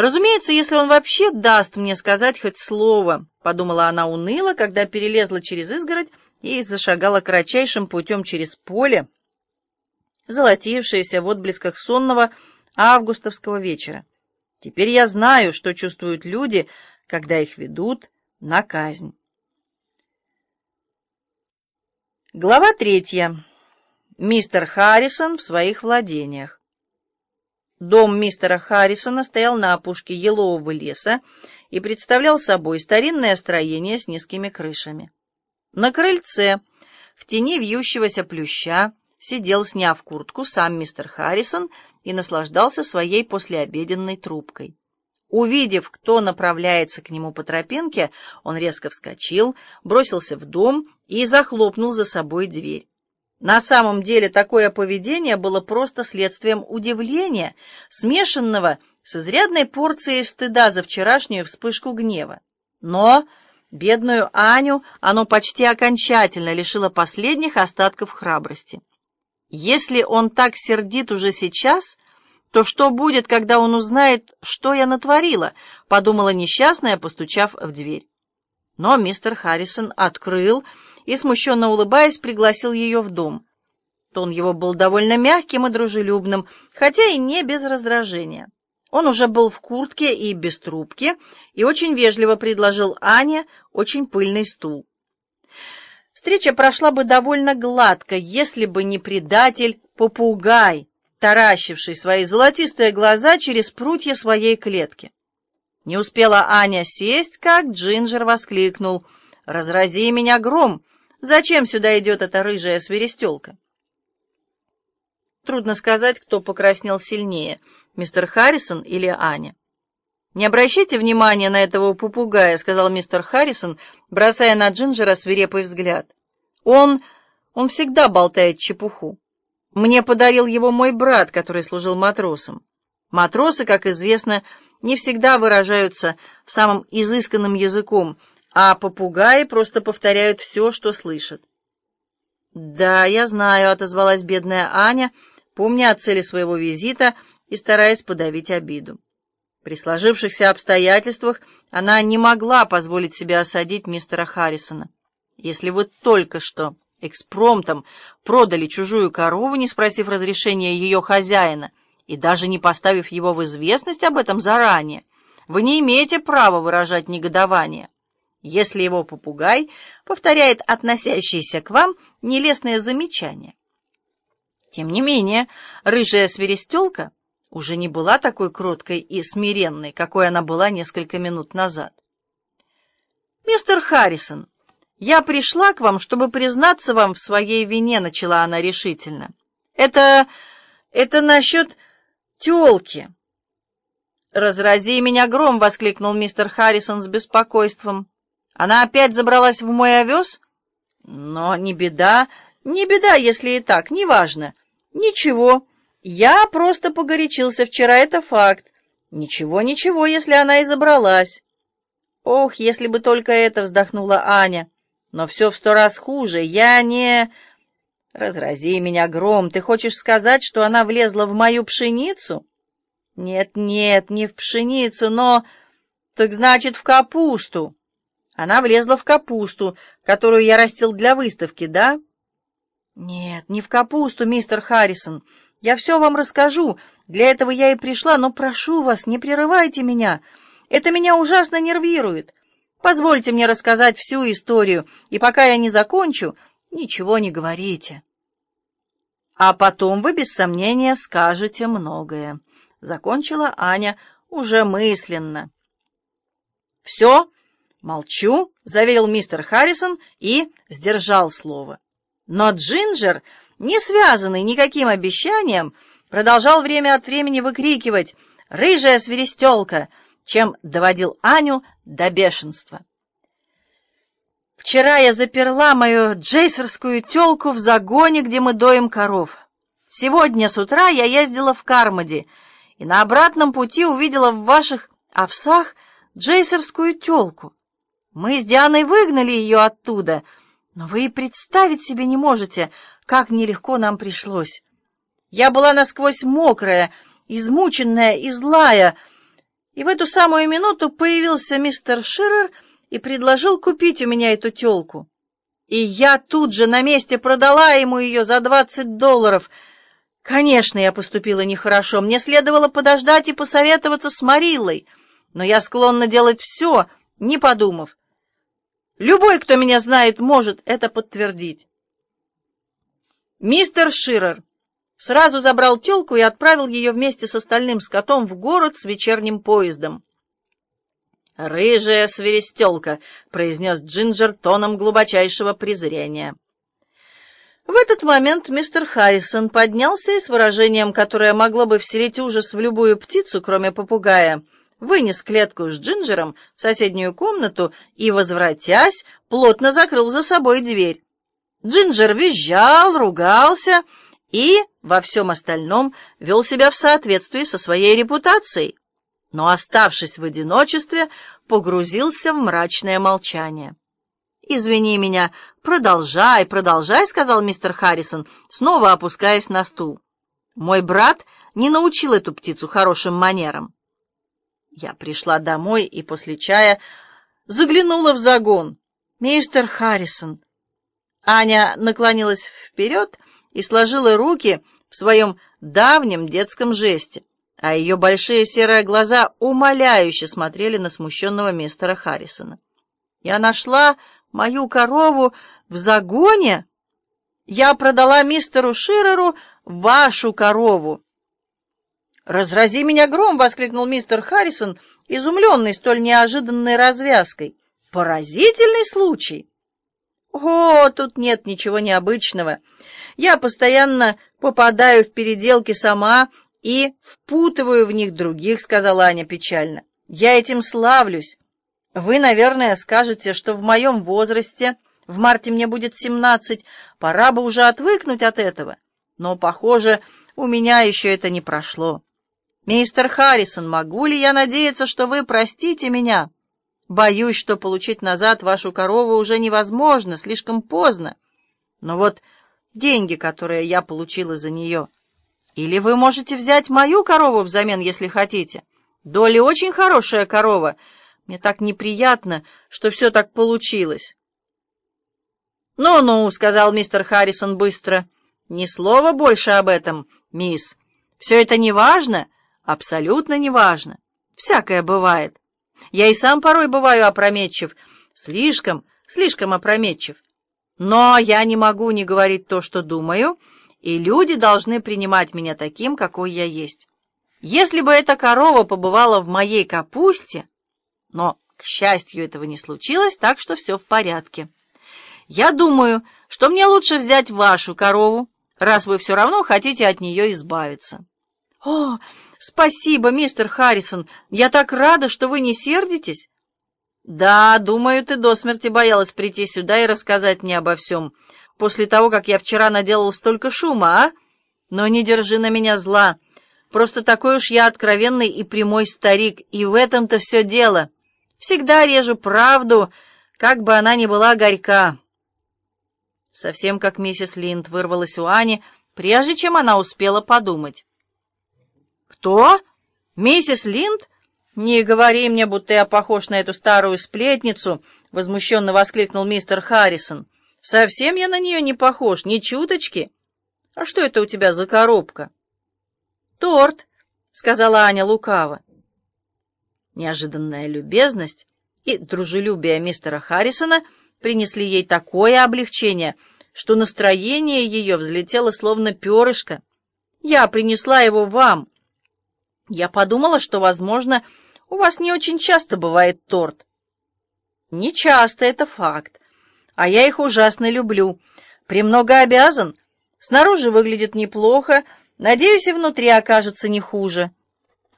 Разумеется, если он вообще даст мне сказать хоть слово, подумала она уныло, когда перелезла через изгородь и зашагала кратчайшим путем через поле, золотившееся в отблесках сонного августовского вечера. Теперь я знаю, что чувствуют люди, когда их ведут на казнь. Глава третья. Мистер Харрисон в своих владениях. Дом мистера Харрисона стоял на опушке елового леса и представлял собой старинное строение с низкими крышами. На крыльце, в тени вьющегося плюща, сидел, сняв куртку, сам мистер Харрисон и наслаждался своей послеобеденной трубкой. Увидев, кто направляется к нему по тропинке, он резко вскочил, бросился в дом и захлопнул за собой дверь. На самом деле такое поведение было просто следствием удивления, смешанного с изрядной порцией стыда за вчерашнюю вспышку гнева. Но бедную Аню оно почти окончательно лишило последних остатков храбрости. Если он так сердит уже сейчас, то что будет, когда он узнает, что я натворила, подумала несчастная, постучав в дверь. Но мистер Харрисон открыл и, смущенно улыбаясь, пригласил ее в дом. Тон его был довольно мягким и дружелюбным, хотя и не без раздражения. Он уже был в куртке и без трубки, и очень вежливо предложил Ане очень пыльный стул. Встреча прошла бы довольно гладко, если бы не предатель-попугай, таращивший свои золотистые глаза через прутья своей клетки. Не успела Аня сесть, как Джинджер воскликнул. «Разрази меня гром! Зачем сюда идет эта рыжая свиристелка?» Трудно сказать, кто покраснел сильнее, мистер Харрисон или Аня. «Не обращайте внимания на этого попугая», — сказал мистер Харрисон, бросая на Джинджера свирепый взгляд. «Он... он всегда болтает чепуху. Мне подарил его мой брат, который служил матросом. Матросы, как известно, не всегда выражаются самым изысканным языком, а попугаи просто повторяют все, что слышат. «Да, я знаю», — отозвалась бедная Аня, помня о цели своего визита и стараясь подавить обиду. При сложившихся обстоятельствах она не могла позволить себе осадить мистера Харрисона. «Если вы только что экспромтом продали чужую корову, не спросив разрешения ее хозяина и даже не поставив его в известность об этом заранее, вы не имеете права выражать негодование» если его попугай повторяет относящиеся к вам нелестные замечания. Тем не менее, рыжая свиристелка уже не была такой кроткой и смиренной, какой она была несколько минут назад. «Мистер Харрисон, я пришла к вам, чтобы признаться вам в своей вине», — начала она решительно. «Это... это насчет тёлки». «Разрази меня гром!» — воскликнул мистер Харрисон с беспокойством. Она опять забралась в мой овес? Но не беда, не беда, если и так, неважно. Ничего, я просто погорячился вчера, это факт. Ничего, ничего, если она и забралась. Ох, если бы только это, вздохнула Аня. Но все в сто раз хуже, я не... Разрази меня гром, ты хочешь сказать, что она влезла в мою пшеницу? Нет, нет, не в пшеницу, но... Так значит, в капусту. Она влезла в капусту, которую я растил для выставки, да? Нет, не в капусту, мистер Харрисон. Я все вам расскажу. Для этого я и пришла, но прошу вас, не прерывайте меня. Это меня ужасно нервирует. Позвольте мне рассказать всю историю, и пока я не закончу, ничего не говорите. А потом вы, без сомнения, скажете многое. Закончила Аня уже мысленно. Все? «Молчу», — заверил мистер Харрисон и сдержал слово. Но Джинджер, не связанный никаким обещанием, продолжал время от времени выкрикивать «Рыжая свиристелка!», чем доводил Аню до бешенства. «Вчера я заперла мою джейсерскую телку в загоне, где мы доим коров. Сегодня с утра я ездила в Кармоди и на обратном пути увидела в ваших овсах джейсерскую телку. Мы с Дианой выгнали ее оттуда, но вы и представить себе не можете, как нелегко нам пришлось. Я была насквозь мокрая, измученная и злая. И в эту самую минуту появился мистер Ширер и предложил купить у меня эту тёлку. И я тут же на месте продала ему ее за двадцать долларов. Конечно, я поступила нехорошо. Мне следовало подождать и посоветоваться с Мариллой. Но я склонна делать все, не подумав. Любой, кто меня знает, может это подтвердить. Мистер Ширер сразу забрал тёлку и отправил ее вместе с остальным скотом в город с вечерним поездом. «Рыжая свиристелка», — произнес Джинджер тоном глубочайшего презрения. В этот момент мистер Харрисон поднялся и с выражением, которое могло бы вселить ужас в любую птицу, кроме попугая, вынес клетку с Джинджером в соседнюю комнату и, возвратясь, плотно закрыл за собой дверь. Джинджер визжал, ругался и во всем остальном вел себя в соответствии со своей репутацией, но, оставшись в одиночестве, погрузился в мрачное молчание. «Извини меня, продолжай, продолжай», — сказал мистер Харрисон, снова опускаясь на стул. «Мой брат не научил эту птицу хорошим манерам». Я пришла домой и после чая заглянула в загон. «Мистер Харрисон, Аня наклонилась вперед и сложила руки в своем давнем детском жесте, а ее большие серые глаза умоляюще смотрели на смущенного мистера Харрисона. «Я нашла мою корову в загоне. Я продала мистеру Ширеру вашу корову». «Разрази меня гром!» — воскликнул мистер Харрисон, изумленный столь неожиданной развязкой. «Поразительный случай!» «О, тут нет ничего необычного. Я постоянно попадаю в переделки сама и впутываю в них других», — сказала Аня печально. «Я этим славлюсь. Вы, наверное, скажете, что в моем возрасте, в марте мне будет семнадцать, пора бы уже отвыкнуть от этого. Но, похоже, у меня еще это не прошло. Мистер Харрисон, могу ли я надеяться, что вы простите меня?» Боюсь, что получить назад вашу корову уже невозможно, слишком поздно. Но вот деньги, которые я получила за нее. Или вы можете взять мою корову взамен, если хотите. Долли очень хорошая корова. Мне так неприятно, что все так получилось. «Ну-ну», — сказал мистер Харрисон быстро, — «ни слова больше об этом, мисс. Все это не важно, абсолютно не важно. Всякое бывает. Я и сам порой бываю опрометчив, слишком, слишком опрометчив. Но я не могу не говорить то, что думаю, и люди должны принимать меня таким, какой я есть. Если бы эта корова побывала в моей капусте, но, к счастью, этого не случилось, так что все в порядке. Я думаю, что мне лучше взять вашу корову, раз вы все равно хотите от нее избавиться. О, «Спасибо, мистер Харрисон. Я так рада, что вы не сердитесь». «Да, думаю, ты до смерти боялась прийти сюда и рассказать мне обо всем, после того, как я вчера наделал столько шума, а? Но не держи на меня зла. Просто такой уж я откровенный и прямой старик, и в этом-то все дело. Всегда режу правду, как бы она ни была горька». Совсем как миссис Линд вырвалась у Ани, прежде чем она успела подумать. «Кто? Миссис Линд? Не говори мне, будто я похож на эту старую сплетницу!» — возмущенно воскликнул мистер Харрисон. «Совсем я на нее не похож, ни чуточки. А что это у тебя за коробка?» «Торт», — сказала Аня лукаво. Неожиданная любезность и дружелюбие мистера Харрисона принесли ей такое облегчение, что настроение ее взлетело словно перышко. «Я принесла его вам», я подумала, что, возможно, у вас не очень часто бывает торт. Не часто, это факт. А я их ужасно люблю. Премного обязан. Снаружи выглядит неплохо. Надеюсь, и внутри окажется не хуже.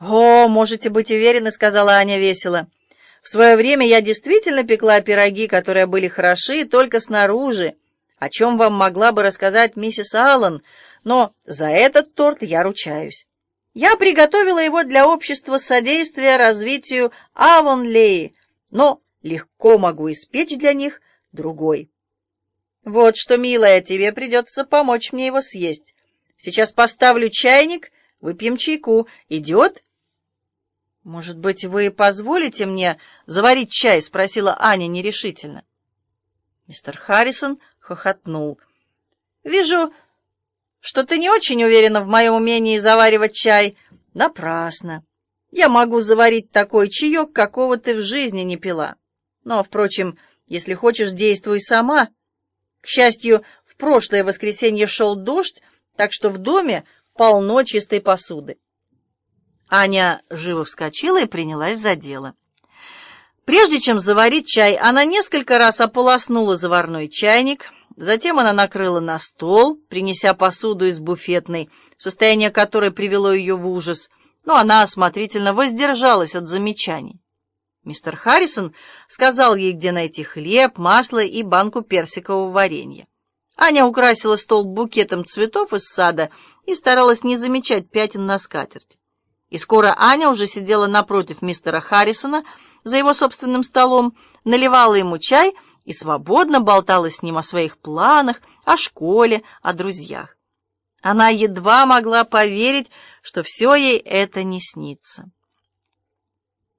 «О, можете быть уверены», — сказала Аня весело. «В свое время я действительно пекла пироги, которые были хороши только снаружи, о чем вам могла бы рассказать миссис Аллан, но за этот торт я ручаюсь». Я приготовила его для общества содействия развитию Авонлеи, но легко могу испечь для них другой. Вот что, милая, тебе придется помочь мне его съесть. Сейчас поставлю чайник, выпьем чайку. Идет? «Может быть, вы позволите мне заварить чай?» — спросила Аня нерешительно. Мистер Харрисон хохотнул. «Вижу, что ты не очень уверена в моем умении заваривать чай. Напрасно. Я могу заварить такой чаек, какого ты в жизни не пила. Но, впрочем, если хочешь, действуй сама. К счастью, в прошлое воскресенье шел дождь, так что в доме полно чистой посуды. Аня живо вскочила и принялась за дело. Прежде чем заварить чай, она несколько раз ополоснула заварной чайник, затем она накрыла на стол, принеся посуду из буфетной, состояние которой привело ее в ужас, но она осмотрительно воздержалась от замечаний. Мистер Харрисон сказал ей, где найти хлеб, масло и банку персикового варенья. Аня украсила стол букетом цветов из сада и старалась не замечать пятен на скатерти. И скоро Аня уже сидела напротив мистера Харрисона за его собственным столом, наливала ему чай и свободно болтала с ним о своих планах, о школе, о друзьях. Она едва могла поверить, что все ей это не снится.